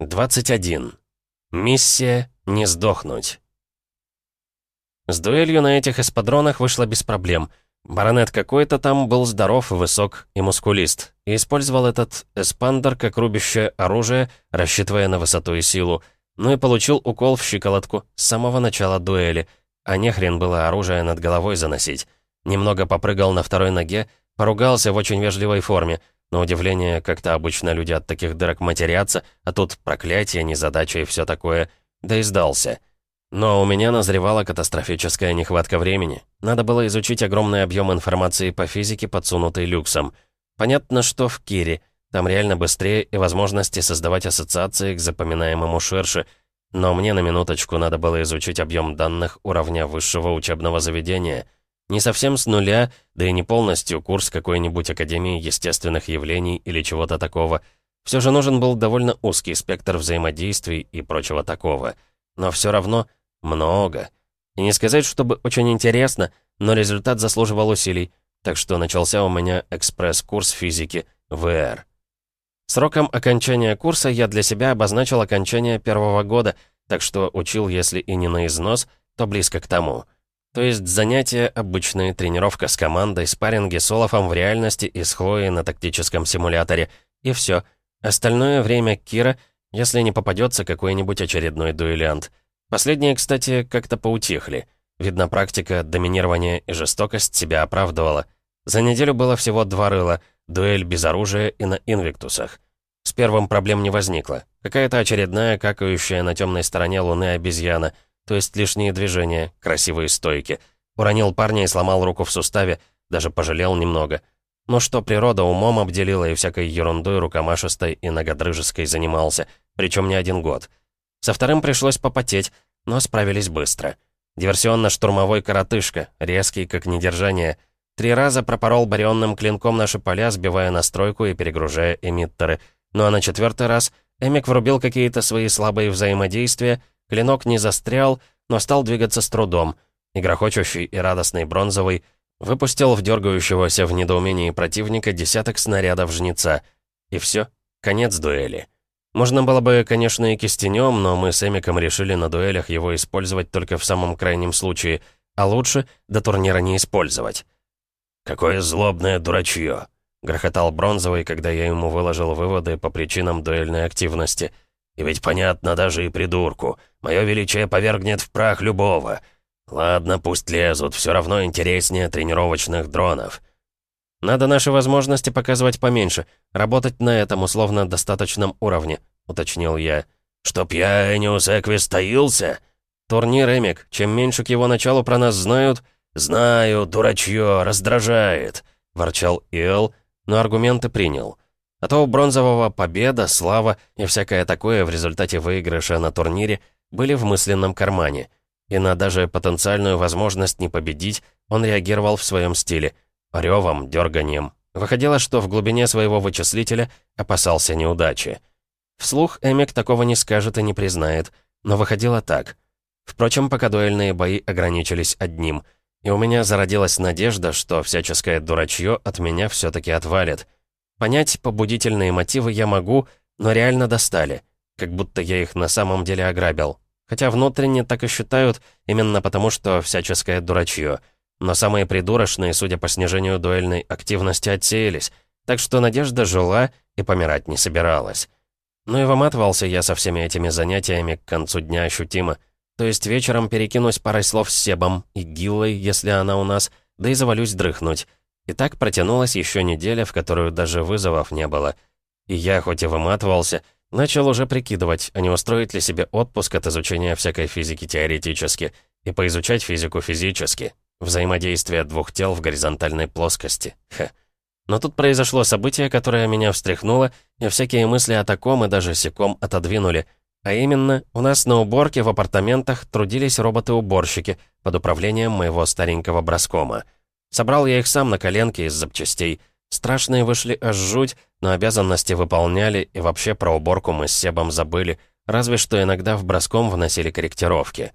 21. Миссия «Не сдохнуть». С дуэлью на этих эспадронах вышло без проблем. Баронет какой-то там был здоров, высок и мускулист, и использовал этот эспандер как рубящее оружие, рассчитывая на высоту и силу, ну и получил укол в щиколотку с самого начала дуэли, а не было оружие над головой заносить. Немного попрыгал на второй ноге, поругался в очень вежливой форме, на удивление, как-то обычно люди от таких дырок матерятся, а тут проклятие, незадача и все такое. Да и сдался. Но у меня назревала катастрофическая нехватка времени. Надо было изучить огромный объем информации по физике, подсунутый люксом. Понятно, что в Кире. Там реально быстрее и возможности создавать ассоциации к запоминаемому ширше. Но мне на минуточку надо было изучить объем данных уровня высшего учебного заведения — не совсем с нуля, да и не полностью курс какой-нибудь Академии естественных явлений или чего-то такого. Все же нужен был довольно узкий спектр взаимодействий и прочего такого. Но все равно много. И не сказать, чтобы очень интересно, но результат заслуживал усилий, так что начался у меня экспресс-курс физики ВР. Сроком окончания курса я для себя обозначил окончание первого года, так что учил, если и не на износ, то близко к тому — то есть занятия обычные, тренировка с командой, спарринги с Олафом в реальности и с Хлоей на тактическом симуляторе. И все. Остальное время Кира, если не попадется какой-нибудь очередной дуэлянт. Последние, кстати, как-то поутихли. Видно, практика доминирования и жестокость себя оправдывала. За неделю было всего два рыла, дуэль без оружия и на инвиктусах. С первым проблем не возникло. Какая-то очередная, какающая на темной стороне луны обезьяна — то есть лишние движения, красивые стойки. Уронил парня и сломал руку в суставе, даже пожалел немного. Но что природа умом обделила и всякой ерундой рукомашистой и ногодрыжеской занимался, причем не один год. Со вторым пришлось попотеть, но справились быстро. Диверсионно-штурмовой коротышка, резкий как недержание. Три раза пропорол барионным клинком наши поля, сбивая настройку и перегружая эмиттеры. Ну а на четвертый раз Эмик врубил какие-то свои слабые взаимодействия, Клинок не застрял, но стал двигаться с трудом. И и радостный бронзовый выпустил в дергающегося в недоумении противника десяток снарядов жнеца. И все, конец дуэли. Можно было бы, конечно, и кистенем, но мы с Эмиком решили на дуэлях его использовать только в самом крайнем случае, а лучше до турнира не использовать. «Какое злобное дурачье!» — грохотал Бронзовый, когда я ему выложил выводы по причинам дуэльной активности — и ведь понятно даже и придурку. Мое величие повергнет в прах любого. Ладно, пусть лезут, все равно интереснее тренировочных дронов. Надо наши возможности показывать поменьше, работать на этом условно достаточном уровне, уточнил я. Чтоб я, Эниус Эквис, таился? Турнир Эмик, чем меньше к его началу про нас знают... «Знаю, дурачье, раздражает», — ворчал Ил, но аргументы принял. А то у Бронзового победа, слава и всякое такое в результате выигрыша на турнире были в мысленном кармане. И на даже потенциальную возможность не победить он реагировал в своем стиле. Ревом, дерганием. Выходило, что в глубине своего вычислителя опасался неудачи. Вслух Эмик такого не скажет и не признает, но выходило так. Впрочем, пока дуэльные бои ограничились одним. И у меня зародилась надежда, что всяческое дурачье от меня все-таки отвалит — Понять побудительные мотивы я могу, но реально достали. Как будто я их на самом деле ограбил. Хотя внутренне так и считают, именно потому что всяческое дурачье. Но самые придурочные, судя по снижению дуэльной активности, отсеялись. Так что надежда жила и помирать не собиралась. Ну и выматывался я со всеми этими занятиями к концу дня ощутимо. То есть вечером перекинусь парой слов с Себом и Гиллой, если она у нас, да и завалюсь дрыхнуть. И так протянулась еще неделя, в которую даже вызовов не было. И я, хоть и выматывался, начал уже прикидывать, а не устроить ли себе отпуск от изучения всякой физики теоретически и поизучать физику физически. Взаимодействие двух тел в горизонтальной плоскости. Ха. Но тут произошло событие, которое меня встряхнуло, и всякие мысли о таком и даже секом отодвинули. А именно, у нас на уборке в апартаментах трудились роботы-уборщики под управлением моего старенького броскома — Собрал я их сам на коленке из запчастей. Страшные вышли аж жуть, но обязанности выполняли, и вообще про уборку мы с Себом забыли, разве что иногда в броском вносили корректировки.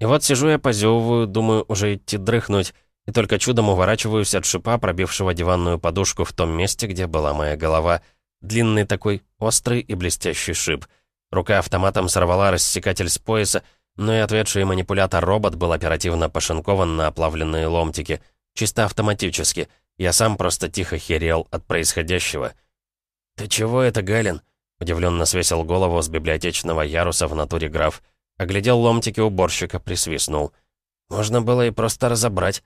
И вот сижу я позевываю, думаю уже идти дрыхнуть, и только чудом уворачиваюсь от шипа, пробившего диванную подушку в том месте, где была моя голова. Длинный такой, острый и блестящий шип. Рука автоматом сорвала рассекатель с пояса, но и ответший манипулятор-робот был оперативно пошинкован на оплавленные ломтики. Чисто автоматически. Я сам просто тихо херел от происходящего. «Ты чего это, Галин?» Удивленно свесил голову с библиотечного яруса в натуре граф. Оглядел ломтики уборщика, присвистнул. «Можно было и просто разобрать».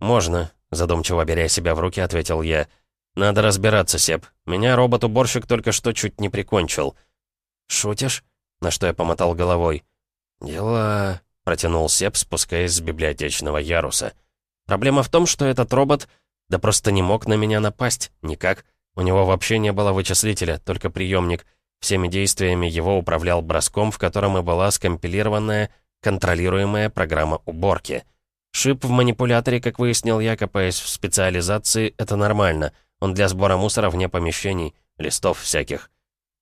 «Можно», — задумчиво беря себя в руки, ответил я. «Надо разбираться, Сеп. Меня робот-уборщик только что чуть не прикончил». «Шутишь?» — на что я помотал головой. «Дела...» — протянул Сеп, спускаясь с библиотечного яруса. «Проблема в том, что этот робот... Да просто не мог на меня напасть. Никак. У него вообще не было вычислителя, только приемник. Всеми действиями его управлял броском, в котором и была скомпилированная, контролируемая программа уборки. Шип в манипуляторе, как выяснил я, копаясь в специализации, это нормально. Он для сбора мусора вне помещений, листов всяких.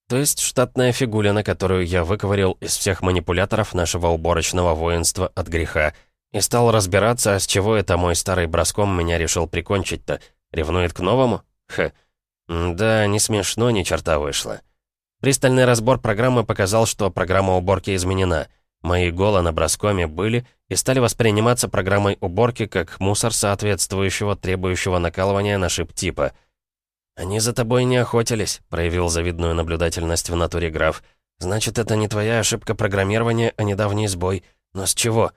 То есть штатная фигулина, которую я выковырил из всех манипуляторов нашего уборочного воинства от греха. И стал разбираться, а с чего это мой старый броском меня решил прикончить-то. Ревнует к новому? Ха. Да, не смешно, ни черта вышло. Пристальный разбор программы показал, что программа уборки изменена. Мои голы на броскоме были и стали восприниматься программой уборки как мусор соответствующего требующего накалывания на шип типа. «Они за тобой не охотились», — проявил завидную наблюдательность в натуре граф. «Значит, это не твоя ошибка программирования, а недавний сбой. Но с чего?»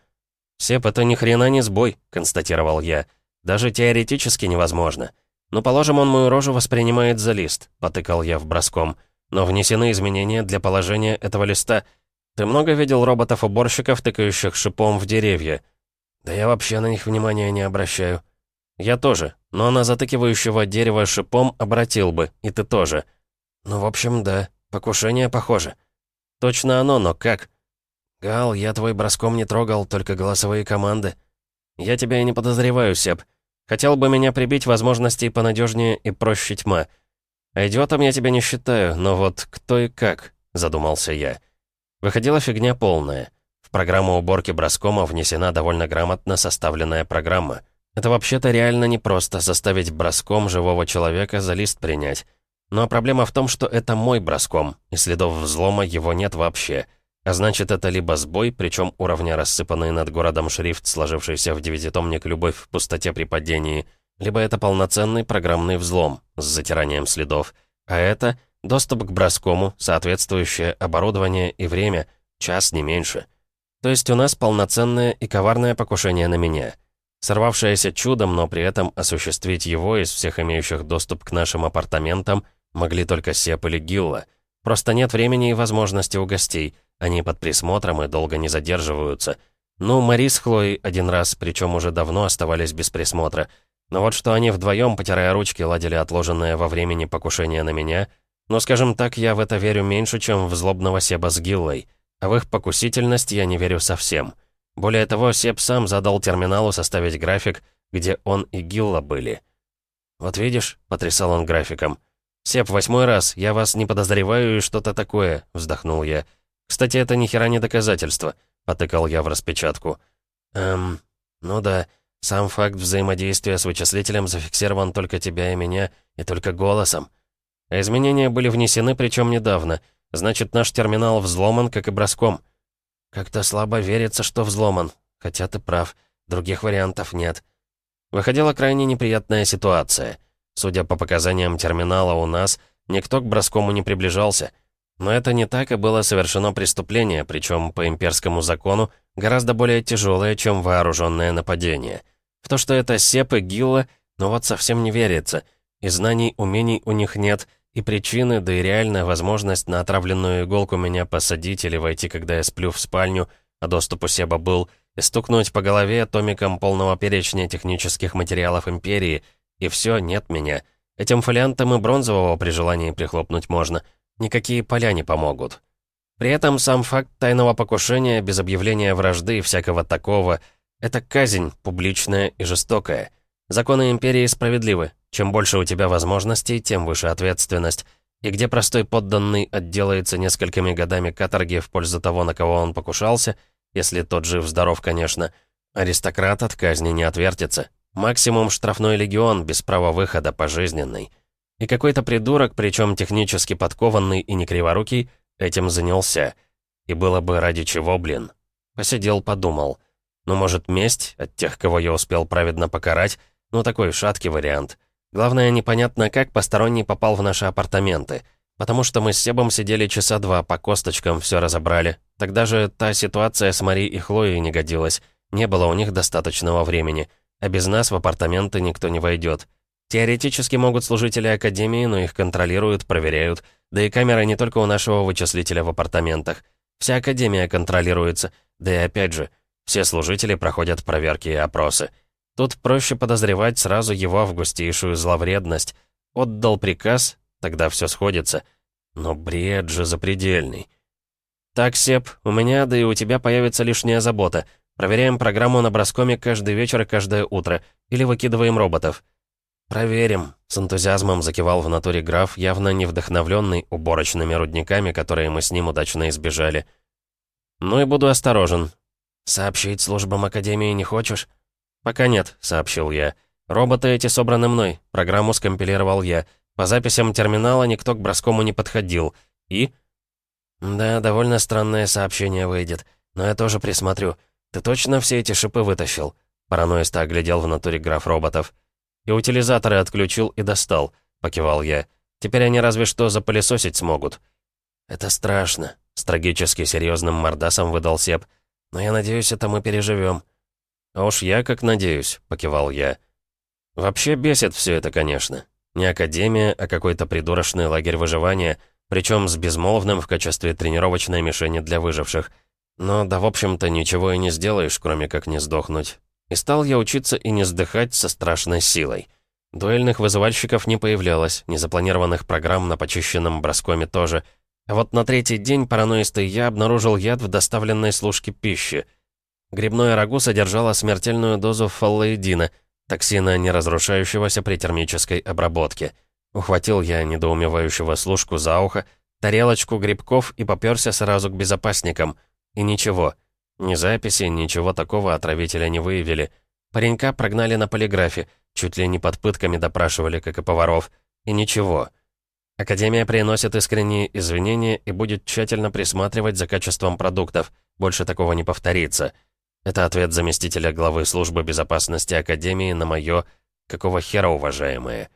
«Сеп, это ни хрена не сбой», — констатировал я. «Даже теоретически невозможно. «Ну, положим, он мою рожу воспринимает за лист», — потыкал я в броском. «Но внесены изменения для положения этого листа. Ты много видел роботов-уборщиков, тыкающих шипом в деревья?» «Да я вообще на них внимания не обращаю». «Я тоже, но на затыкивающего дерево шипом обратил бы, и ты тоже». «Ну, в общем, да, покушение похоже». «Точно оно, но как?» «Гал, я твой броском не трогал, только голосовые команды». «Я тебя и не подозреваю, Сеп. Хотел бы меня прибить возможностей понадежнее и проще тьма. А идиотом я тебя не считаю, но вот кто и как, задумался я. Выходила фигня полная. В программу уборки броскома внесена довольно грамотно составленная программа. Это вообще-то реально непросто заставить броском живого человека за лист принять. Но проблема в том, что это мой броском, и следов взлома его нет вообще. А значит, это либо сбой, причем уровня рассыпанный над городом шрифт, сложившийся в девятитомник «Любовь в пустоте при падении», либо это полноценный программный взлом с затиранием следов. А это доступ к броскому, соответствующее оборудование и время, час не меньше. То есть у нас полноценное и коварное покушение на меня. Сорвавшееся чудом, но при этом осуществить его из всех имеющих доступ к нашим апартаментам могли только Сеп или Гилла. Просто нет времени и возможности у гостей — они под присмотром и долго не задерживаются. Ну, Мари с Хлоей один раз, причем уже давно оставались без присмотра. Но вот что они вдвоем, потирая ручки, ладили отложенное во времени покушение на меня, но, скажем так, я в это верю меньше, чем в злобного Себа с Гиллой. А в их покусительность я не верю совсем. Более того, Себ сам задал терминалу составить график, где он и Гилла были. «Вот видишь», — потрясал он графиком. «Себ, восьмой раз, я вас не подозреваю и что-то такое», — вздохнул я. «Кстати, это ни хера не доказательство», — потыкал я в распечатку. «Эм, ну да, сам факт взаимодействия с вычислителем зафиксирован только тебя и меня, и только голосом. Изменения были внесены, причем недавно. Значит, наш терминал взломан, как и броском. Как-то слабо верится, что взломан. Хотя ты прав, других вариантов нет. Выходила крайне неприятная ситуация. Судя по показаниям терминала у нас, никто к броскому не приближался — но это не так, и было совершено преступление, причем по имперскому закону гораздо более тяжелое, чем вооруженное нападение. В то, что это Сеп и Гилла, но вот совсем не верится. И знаний, умений у них нет, и причины, да и реальная возможность на отравленную иголку меня посадить или войти, когда я сплю в спальню, а доступ у Себа был, и стукнуть по голове томиком полного перечня технических материалов Империи, и все, нет меня. Этим фолиантом и бронзового при желании прихлопнуть можно — Никакие поля не помогут. При этом сам факт тайного покушения без объявления вражды и всякого такого — это казнь, публичная и жестокая. Законы Империи справедливы. Чем больше у тебя возможностей, тем выше ответственность. И где простой подданный отделается несколькими годами каторги в пользу того, на кого он покушался, если тот жив-здоров, конечно, аристократ от казни не отвертится. Максимум штрафной легион без права выхода пожизненный. И какой-то придурок, причем технически подкованный и не криворукий, этим занялся. И было бы ради чего, блин. Посидел, подумал. Ну, может, месть от тех, кого я успел праведно покарать? Ну, такой шаткий вариант. Главное, непонятно, как посторонний попал в наши апартаменты. Потому что мы с Себом сидели часа два, по косточкам все разобрали. Тогда же та ситуация с Мари и Хлоей не годилась. Не было у них достаточного времени. А без нас в апартаменты никто не войдет. Теоретически могут служители Академии, но их контролируют, проверяют. Да и камера не только у нашего вычислителя в апартаментах. Вся Академия контролируется. Да и опять же, все служители проходят проверки и опросы. Тут проще подозревать сразу его августейшую зловредность. Отдал приказ, тогда все сходится. Но бред же запредельный. «Так, Сеп, у меня, да и у тебя появится лишняя забота. Проверяем программу на броскоме каждый вечер и каждое утро. Или выкидываем роботов». «Проверим», — с энтузиазмом закивал в натуре граф, явно не вдохновленный уборочными рудниками, которые мы с ним удачно избежали. «Ну и буду осторожен». «Сообщить службам Академии не хочешь?» «Пока нет», — сообщил я. «Роботы эти собраны мной. Программу скомпилировал я. По записям терминала никто к броскому не подходил. И...» «Да, довольно странное сообщение выйдет. Но я тоже присмотрю. Ты точно все эти шипы вытащил?» Параноисто оглядел в натуре граф роботов. «И утилизаторы отключил и достал», — покивал я. «Теперь они разве что запылесосить смогут». «Это страшно», — с трагически серьезным мордасом выдал Сеп. «Но я надеюсь, это мы переживем». «А уж я как надеюсь», — покивал я. «Вообще бесит все это, конечно. Не академия, а какой-то придурочный лагерь выживания, причем с безмолвным в качестве тренировочной мишени для выживших. Но да, в общем-то, ничего и не сделаешь, кроме как не сдохнуть. И стал я учиться и не сдыхать со страшной силой. Дуэльных вызывальщиков не появлялось, незапланированных программ на почищенном броскоме тоже. А вот на третий день параноистый я обнаружил яд в доставленной служке пищи. Грибное рагу содержало смертельную дозу фаллоидина, токсина, не разрушающегося при термической обработке. Ухватил я недоумевающего служку за ухо, тарелочку грибков и попёрся сразу к безопасникам. И ничего — ни записи, ничего такого отравителя не выявили. Паренька прогнали на полиграфе, чуть ли не под пытками допрашивали, как и поваров. И ничего. Академия приносит искренние извинения и будет тщательно присматривать за качеством продуктов. Больше такого не повторится. Это ответ заместителя главы службы безопасности Академии на мое «какого хера, уважаемые?».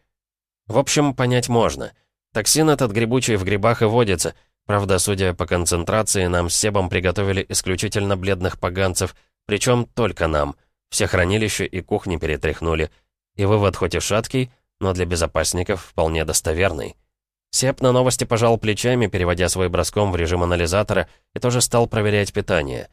В общем, понять можно. Токсин этот грибучий в грибах и водится — Правда, судя по концентрации, нам с Себом приготовили исключительно бледных поганцев, причем только нам. Все хранилища и кухни перетряхнули. И вывод хоть и шаткий, но для безопасников вполне достоверный. Сеп на новости пожал плечами, переводя свой броском в режим анализатора, и тоже стал проверять питание.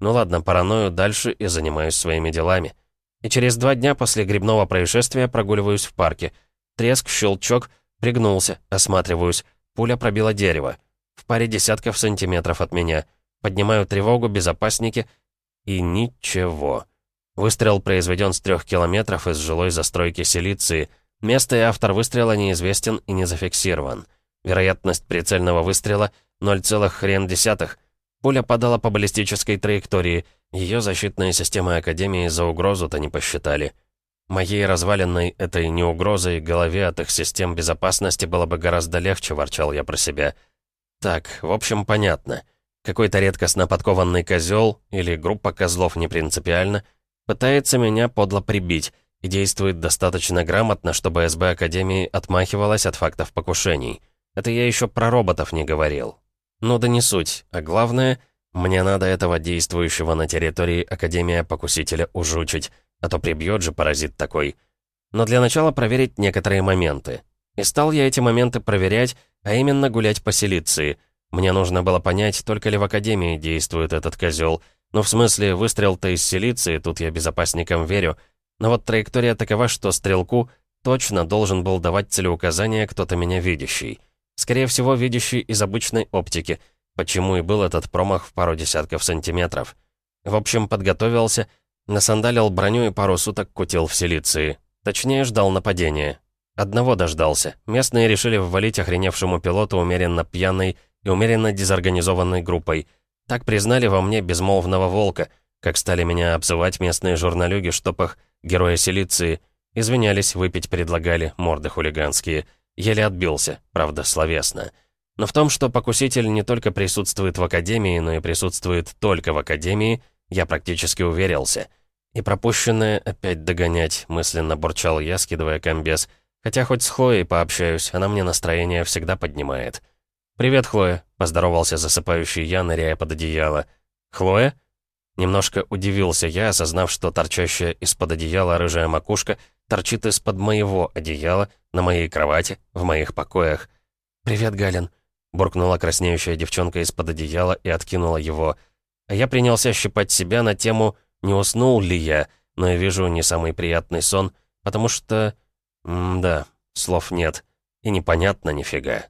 Ну ладно, параною дальше и занимаюсь своими делами. И через два дня после грибного происшествия прогуливаюсь в парке. Треск, щелчок, пригнулся, осматриваюсь. Пуля пробила дерево в паре десятков сантиметров от меня. Поднимаю тревогу, безопасники, и ничего. Выстрел произведен с трех километров из жилой застройки Силиции. Место и автор выстрела неизвестен и не зафиксирован. Вероятность прицельного выстрела — 0, хрен десятых. Пуля падала по баллистической траектории. Ее защитные системы Академии за угрозу-то не посчитали. Моей разваленной этой неугрозой голове от их систем безопасности было бы гораздо легче, ворчал я про себя. Так, в общем, понятно. Какой-то редкостно подкованный козел, или группа козлов не принципиально, пытается меня подло прибить и действует достаточно грамотно, чтобы СБ Академии отмахивалась от фактов покушений. Это я еще про роботов не говорил. Ну да не суть, а главное, мне надо этого действующего на территории Академия Покусителя ужучить, а то прибьет же паразит такой. Но для начала проверить некоторые моменты. И стал я эти моменты проверять, а именно гулять по Силиции. Мне нужно было понять, только ли в Академии действует этот козел. Ну, в смысле, выстрел-то из Силиции, тут я безопасникам верю. Но вот траектория такова, что стрелку точно должен был давать целеуказание кто-то меня видящий. Скорее всего, видящий из обычной оптики, почему и был этот промах в пару десятков сантиметров. В общем, подготовился, насандалил броню и пару суток кутил в Силиции. Точнее, ждал нападения. Одного дождался. Местные решили ввалить охреневшему пилоту умеренно пьяной и умеренно дезорганизованной группой. Так признали во мне безмолвного волка, как стали меня обзывать местные журналюги, штопах героя Силиции. Извинялись, выпить предлагали, морды хулиганские. Еле отбился, правда, словесно. Но в том, что покуситель не только присутствует в Академии, но и присутствует только в Академии, я практически уверился. И пропущенное опять догонять, мысленно бурчал я, скидывая комбез. Хотя хоть с Хлоей пообщаюсь, она мне настроение всегда поднимает. «Привет, Хлоя», — поздоровался засыпающий я, ныряя под одеяло. «Хлоя?» Немножко удивился я, осознав, что торчащая из-под одеяла рыжая макушка торчит из-под моего одеяла, на моей кровати, в моих покоях. «Привет, Галин», буркнула краснеющая девчонка из-под одеяла и откинула его. А я принялся щипать себя на тему «Не уснул ли я?», но я вижу не самый приятный сон, потому что... М да, слов нет. И непонятно нифига.